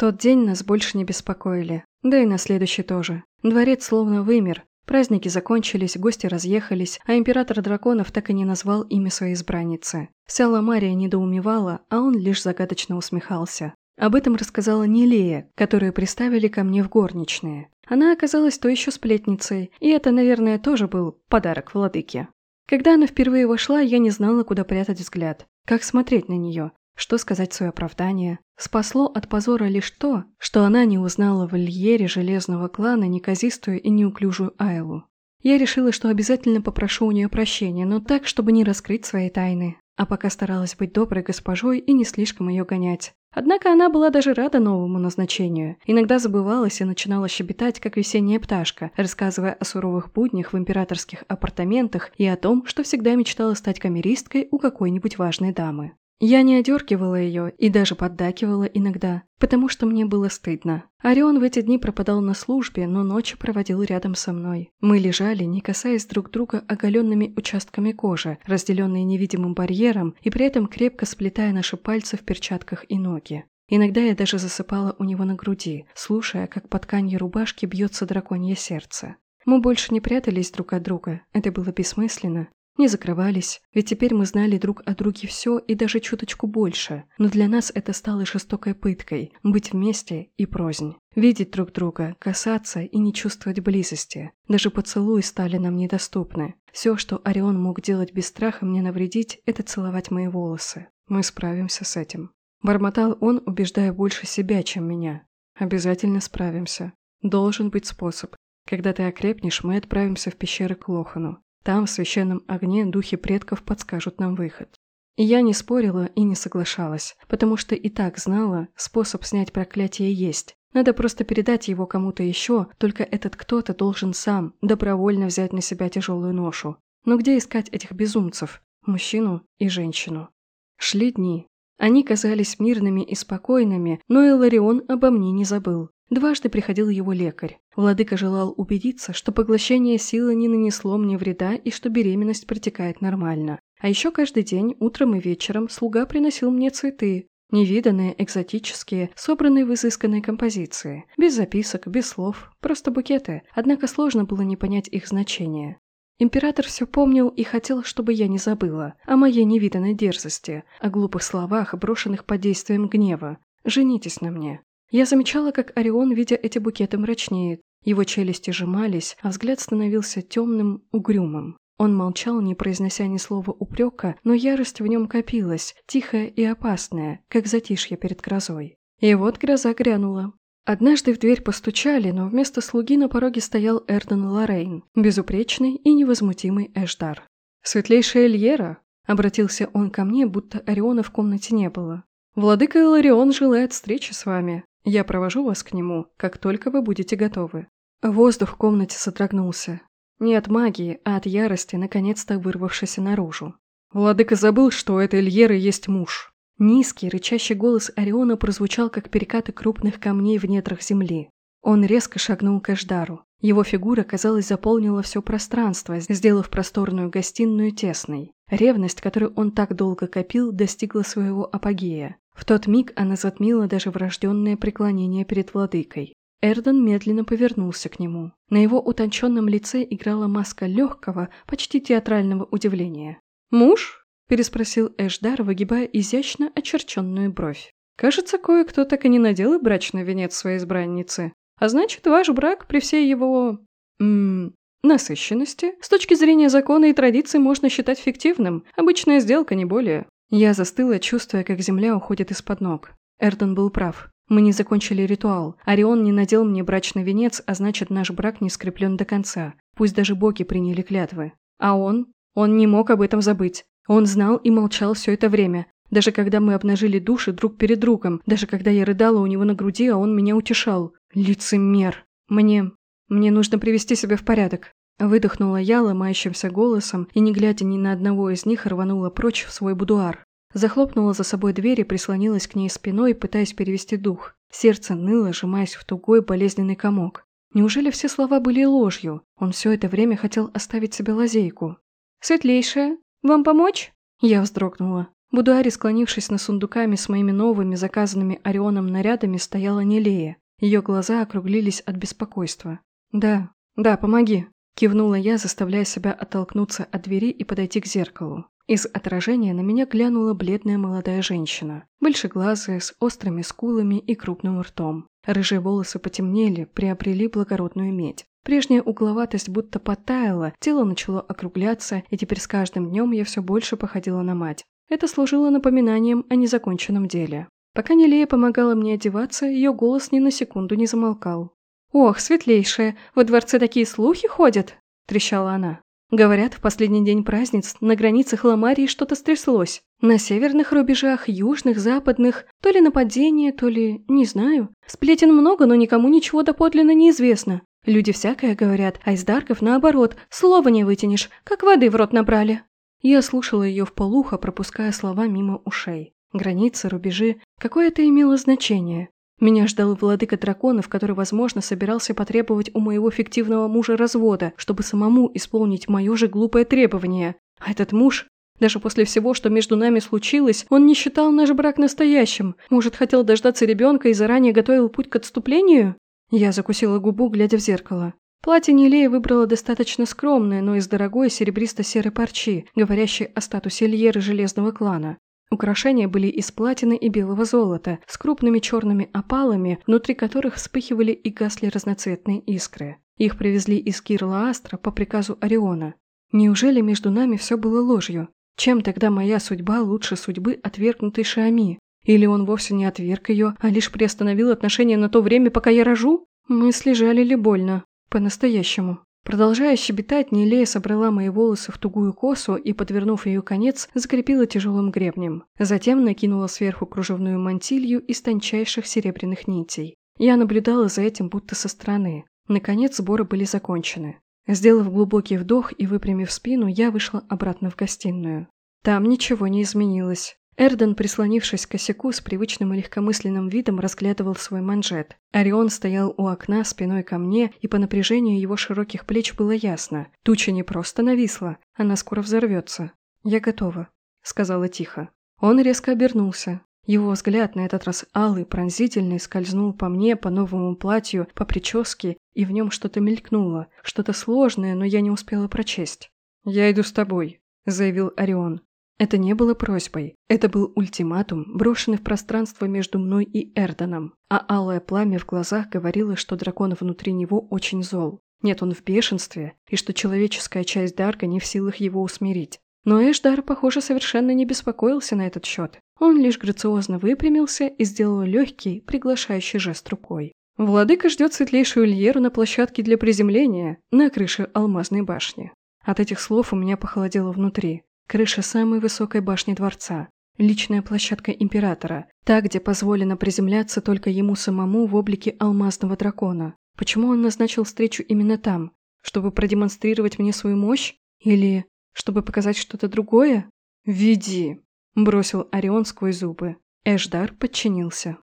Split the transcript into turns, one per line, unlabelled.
тот день нас больше не беспокоили, да и на следующий тоже. Дворец словно вымер, праздники закончились, гости разъехались, а император драконов так и не назвал имя своей избранницы. Вся Ламария недоумевала, а он лишь загадочно усмехался. Об этом рассказала Нелея, которую приставили ко мне в горничные. Она оказалась то еще сплетницей, и это, наверное, тоже был подарок владыке. Когда она впервые вошла, я не знала, куда прятать взгляд, как смотреть на нее, что сказать в свое оправдание. Спасло от позора лишь то, что она не узнала в Ильере железного клана неказистую и неуклюжую Айлу. Я решила, что обязательно попрошу у нее прощения, но так, чтобы не раскрыть свои тайны. А пока старалась быть доброй госпожой и не слишком ее гонять. Однако она была даже рада новому назначению. Иногда забывалась и начинала щебетать, как весенняя пташка, рассказывая о суровых буднях в императорских апартаментах и о том, что всегда мечтала стать камеристкой у какой-нибудь важной дамы. Я не одергивала ее и даже поддакивала иногда, потому что мне было стыдно. Орион в эти дни пропадал на службе, но ночи проводил рядом со мной. Мы лежали, не касаясь друг друга оголенными участками кожи, разделенные невидимым барьером и при этом крепко сплетая наши пальцы в перчатках и ноги. Иногда я даже засыпала у него на груди, слушая, как под тканью рубашки бьется драконье сердце. Мы больше не прятались друг от друга, это было бессмысленно, не закрывались, ведь теперь мы знали друг о друге все и даже чуточку больше, но для нас это стало жестокой пыткой – быть вместе и прознь. Видеть друг друга, касаться и не чувствовать близости. Даже поцелуи стали нам недоступны. Все, что Орион мог делать без страха мне навредить, это целовать мои волосы. Мы справимся с этим. Бормотал он, убеждая больше себя, чем меня. Обязательно справимся. Должен быть способ. Когда ты окрепнешь, мы отправимся в пещеры к Лохану. Там, в священном огне, духи предков подскажут нам выход. И я не спорила и не соглашалась, потому что и так знала, способ снять проклятие есть. Надо просто передать его кому-то еще, только этот кто-то должен сам добровольно взять на себя тяжелую ношу. Но где искать этих безумцев? Мужчину и женщину. Шли дни. Они казались мирными и спокойными, но Эларион обо мне не забыл. Дважды приходил его лекарь. Владыка желал убедиться, что поглощение силы не нанесло мне вреда и что беременность протекает нормально. А еще каждый день, утром и вечером, слуга приносил мне цветы. Невиданные, экзотические, собранные в изысканной композиции. Без записок, без слов, просто букеты. Однако сложно было не понять их значение. Император все помнил и хотел, чтобы я не забыла о моей невиданной дерзости, о глупых словах, брошенных под действием гнева. «Женитесь на мне». Я замечала, как Орион, видя эти букеты, мрачнеет. Его челюсти сжимались, а взгляд становился темным, угрюмым. Он молчал, не произнося ни слова упрека, но ярость в нем копилась, тихая и опасная, как затишье перед грозой. И вот гроза грянула. Однажды в дверь постучали, но вместо слуги на пороге стоял Эрден Лоррейн, безупречный и невозмутимый Эшдар. «Светлейшая Эльера!» – обратился он ко мне, будто Ориона в комнате не было. «Владыка Иларион желает встречи с вами. Я провожу вас к нему, как только вы будете готовы». Воздух в комнате содрогнулся. Не от магии, а от ярости, наконец-то вырвавшейся наружу. Владыка забыл, что у этой Льеры есть муж. Низкий, рычащий голос Ориона прозвучал, как перекаты крупных камней в недрах земли. Он резко шагнул к Эшдару. Его фигура, казалось, заполнила все пространство, сделав просторную гостиную тесной. Ревность, которую он так долго копил, достигла своего апогея. В тот миг она затмила даже врожденное преклонение перед владыкой. Эрден медленно повернулся к нему. На его утонченном лице играла маска легкого, почти театрального удивления. «Муж?» – переспросил Эшдар, выгибая изящно очерченную бровь. «Кажется, кое-кто так и не надел брачный венец своей избранницы. А значит, ваш брак при всей его... М насыщенности, с точки зрения закона и традиций, можно считать фиктивным. Обычная сделка, не более. Я застыла, чувствуя, как земля уходит из-под ног. Эрдон был прав. Мы не закончили ритуал. Орион не надел мне брачный венец, а значит, наш брак не скреплен до конца. Пусть даже боги приняли клятвы. А он? Он не мог об этом забыть. Он знал и молчал все это время. Даже когда мы обнажили души друг перед другом. Даже когда я рыдала у него на груди, а он меня утешал. Лицемер. Мне... Мне нужно привести себя в порядок. Выдохнула я ломающимся голосом и, не глядя ни на одного из них, рванула прочь в свой будуар. Захлопнула за собой дверь и прислонилась к ней спиной, пытаясь перевести дух. Сердце ныло, сжимаясь в тугой болезненный комок. Неужели все слова были ложью? Он все это время хотел оставить себе лазейку. «Светлейшая, вам помочь?» Я вздрогнула. В будуаре, склонившись над сундуками с моими новыми, заказанными Орионом нарядами, стояла Нелея. Ее глаза округлились от беспокойства. «Да, да, помоги», – кивнула я, заставляя себя оттолкнуться от двери и подойти к зеркалу. Из отражения на меня глянула бледная молодая женщина, большеглазая, с острыми скулами и крупным ртом. Рыжие волосы потемнели, приобрели благородную медь. Прежняя угловатость будто потаяла, тело начало округляться, и теперь с каждым днем я все больше походила на мать. Это служило напоминанием о незаконченном деле. Пока Нелея помогала мне одеваться, ее голос ни на секунду не замолкал. «Ох, светлейшая, во дворце такие слухи ходят!» – трещала она. Говорят, в последний день праздниц на границах Ламарии что-то стряслось. На северных рубежах, южных, западных, то ли нападение, то ли... не знаю. Сплетен много, но никому ничего доподлинно неизвестно. Люди всякое говорят, а из Дарков наоборот, слова не вытянешь, как воды в рот набрали. Я слушала ее в полухо, пропуская слова мимо ушей. Границы, рубежи, какое это имело значение? Меня ждал владыка драконов, который, возможно, собирался потребовать у моего фиктивного мужа развода, чтобы самому исполнить мое же глупое требование. А этот муж, даже после всего, что между нами случилось, он не считал наш брак настоящим. Может, хотел дождаться ребенка и заранее готовил путь к отступлению? Я закусила губу, глядя в зеркало. Платье Нелея выбрала достаточно скромное, но из дорогой серебристо-серой парчи, говорящей о статусе Льеры Железного клана. Украшения были из платины и белого золота, с крупными черными опалами, внутри которых вспыхивали и гасли разноцветные искры. Их привезли из Кирла Астра по приказу Ориона. Неужели между нами все было ложью? Чем тогда моя судьба лучше судьбы отвергнутой Шами? Или он вовсе не отверг ее, а лишь приостановил отношения на то время, пока я рожу? Мысли жалили больно. По-настоящему. Продолжая щебетать, Нелея собрала мои волосы в тугую косу и, подвернув ее конец, закрепила тяжелым гребнем. Затем накинула сверху кружевную мантилью из тончайших серебряных нитей. Я наблюдала за этим будто со стороны. Наконец сборы были закончены. Сделав глубокий вдох и выпрямив спину, я вышла обратно в гостиную. Там ничего не изменилось. Эрден, прислонившись к косяку, с привычным и легкомысленным видом разглядывал свой манжет. Орион стоял у окна спиной ко мне, и по напряжению его широких плеч было ясно. Туча не просто нависла, она скоро взорвется. «Я готова», — сказала тихо. Он резко обернулся. Его взгляд, на этот раз алый, пронзительный, скользнул по мне, по новому платью, по прическе, и в нем что-то мелькнуло, что-то сложное, но я не успела прочесть. «Я иду с тобой», — заявил Орион. Это не было просьбой. Это был ультиматум, брошенный в пространство между мной и Эрданом. А алое пламя в глазах говорило, что дракон внутри него очень зол. Нет, он в бешенстве, и что человеческая часть Дарга не в силах его усмирить. Но Эшдар, похоже, совершенно не беспокоился на этот счет. Он лишь грациозно выпрямился и сделал легкий, приглашающий жест рукой. Владыка ждет светлейшую Льеру на площадке для приземления на крыше алмазной башни. От этих слов у меня похолодело внутри. Крыша самой высокой башни дворца. Личная площадка императора. Та, где позволено приземляться только ему самому в облике алмазного дракона. Почему он назначил встречу именно там? Чтобы продемонстрировать мне свою мощь? Или чтобы показать что-то другое? «Веди!» – бросил Орион сквозь зубы. Эшдар подчинился.